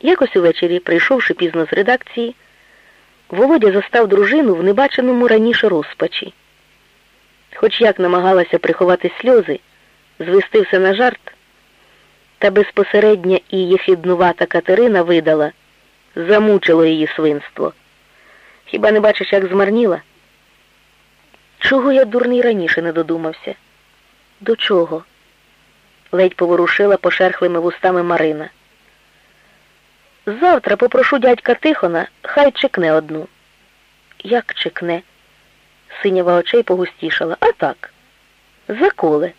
Якось увечері, прийшовши пізно з редакції, Володя застав дружину в небаченому раніше розпачі. Хоч як намагалася приховати сльози, звести все на жарт, та безпосередня і єхіднувата Катерина видала, замучило її свинство. Хіба не бачиш, як змарніла? Чого я дурний раніше не додумався? До чого? ледь поворушила пошерхлими вустами Марина. Завтра попрошу дядька Тихона, хай чекне одну. Як чекне? Синява очей погустішала. А так, заколе.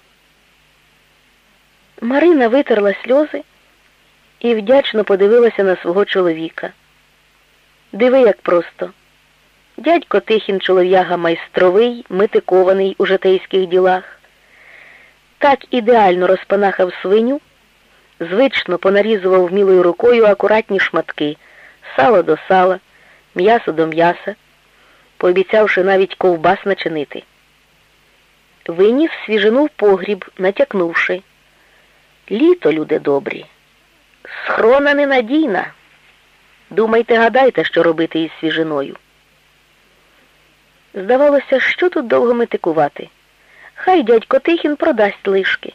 Марина витерла сльози і вдячно подивилася на свого чоловіка. Диви, як просто. Дядько Тихін чолов'яга майстровий, митикований у житейських ділах. Так ідеально розпанахав свиню, звично понарізував вмілою рукою акуратні шматки, сало до сала, м'ясо до м'яса, пообіцявши навіть ковбас начинити. Виніс свіжину в погріб, натякнувши. Літо, люди добрі, схрона ненадійна. Думайте, гадайте, що робити із свіжиною. Здавалося, що тут довго метикувати. Хай дядько Тихін продасть лишки.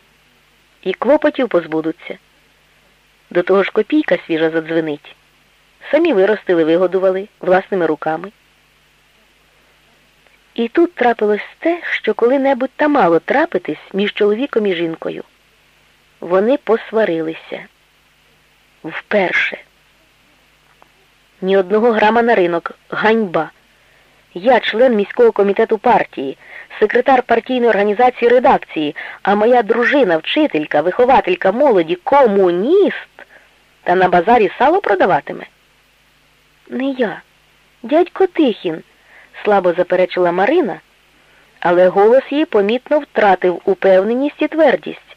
І клопотів позбудуться. До того ж копійка свіжа задзвенить. Самі виростили, вигодували власними руками. І тут трапилось те, що коли-небудь та мало трапитись між чоловіком і жінкою. Вони посварилися. Вперше. Ні одного грама на ринок. Ганьба. Я член міського комітету партії, секретар партійної організації редакції, а моя дружина, вчителька, вихователька молоді, комуніст, та на базарі сало продаватиме. Не я, дядько Тихін, слабо заперечила Марина, але голос її помітно втратив упевненість і твердість.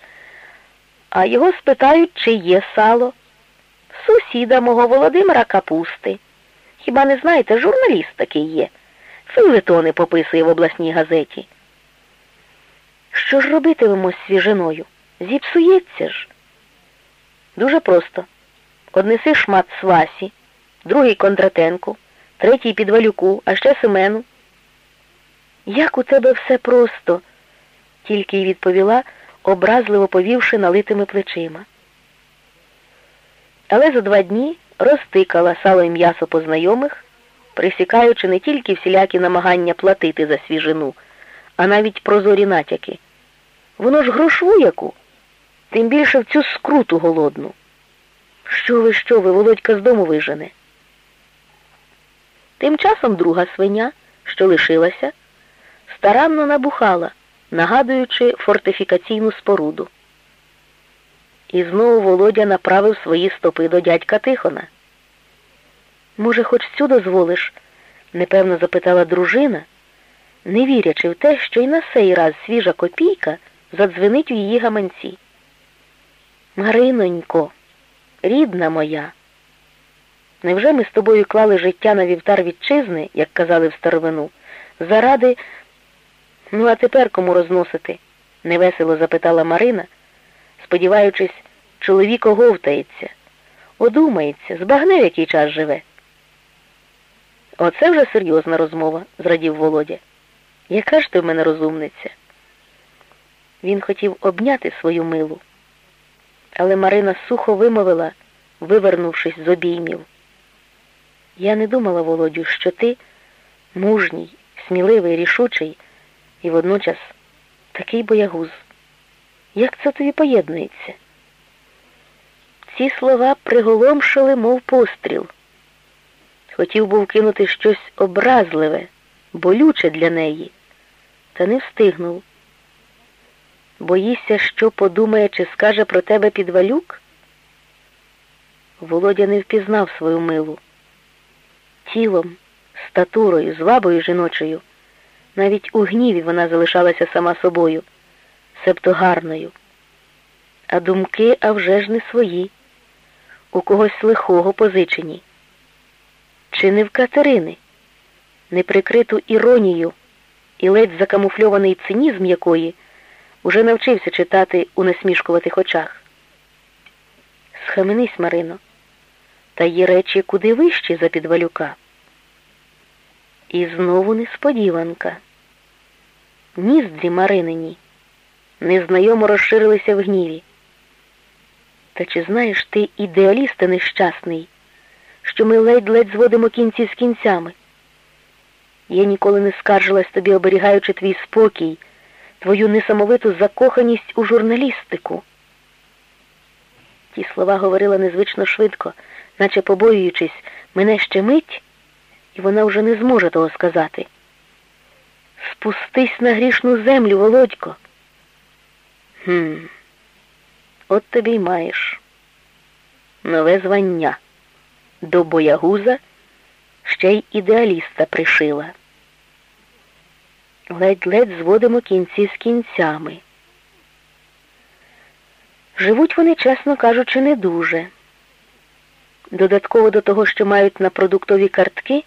А його спитають, чи є сало. Сусіда мого Володимира Капусти. Хіба не знаєте, журналіст такий є. Филетони пописує в обласній газеті. Що ж робитимемо з свіжиною? Зіпсується ж. Дуже просто. Однеси шмат свасі, другий Кондратенку, третій підвалюку, а ще Семену. Як у тебе все просто, тільки й відповіла, образливо повівши налитими плечима. Але за два дні розтикала сало і м'ясо по знайомих, присікаючи не тільки всілякі намагання платити за свіжину, а навіть прозорі натяки. Воно ж грошву яку, тим більше в цю скруту голодну. Що ви, що ви, володька з дому вижене? Тим часом друга свиня, що лишилася, старанно набухала, нагадуючи фортифікаційну споруду. І знову Володя направив свої стопи до дядька Тихона. Може, хоч цю дозволиш? непевно запитала дружина, не вірячи в те, що й на сей раз свіжа копійка задзвенить у її гаманці. Маринонько, рідна моя, невже ми з тобою клали життя на вівтар вітчизни, як казали в старовину, заради, ну а тепер кому розносити? невесело запитала Марина, сподіваючись, чоловік оговтається, одумається, збагне, в який час живе. Оце вже серйозна розмова, зрадів Володя. Яка ж ти в мене розумниця? Він хотів обняти свою милу, але Марина сухо вимовила, вивернувшись з обіймів. Я не думала, Володю, що ти мужній, сміливий, рішучий і водночас такий боягуз. Як це тобі поєднується? Ці слова приголомшили, мов постріл. Хотів був кинути щось образливе, болюче для неї, та не встигнув. Боїшся, що подумає, чи скаже про тебе підвалюк? Володя не впізнав свою милу. Тілом, статурою, звабою жіночою. Навіть у гніві вона залишалася сама собою, себто гарною. А думки, а вже ж не свої, у когось лихого позичені. Чи не в Катерини, неприкриту іронію і ледь закамуфльований цинізм якої уже навчився читати у насмішкуватих очах. Схаменись, Марино, Та є речі куди вищі за підвалюка. І знову несподіванка. Ніздрі Маринині незнайомо розширилися в гніві. Та чи знаєш ти ідеаліст нещасний, що ми ледь-ледь зводимо кінці з кінцями? Я ніколи не скаржилась тобі, оберігаючи твій спокій, твою несамовиту закоханість у журналістику. Ті слова говорила незвично швидко, наче побоюючись, мене ще мить, і вона вже не зможе того сказати. Спустись на грішну землю, Володько. Хм, от тобі й маєш. Нове звання. До боягуза ще й ідеаліста пришила. Ледь-ледь зводимо кінці з кінцями. Живуть вони, чесно кажучи, не дуже. Додатково до того, що мають на продуктові картки.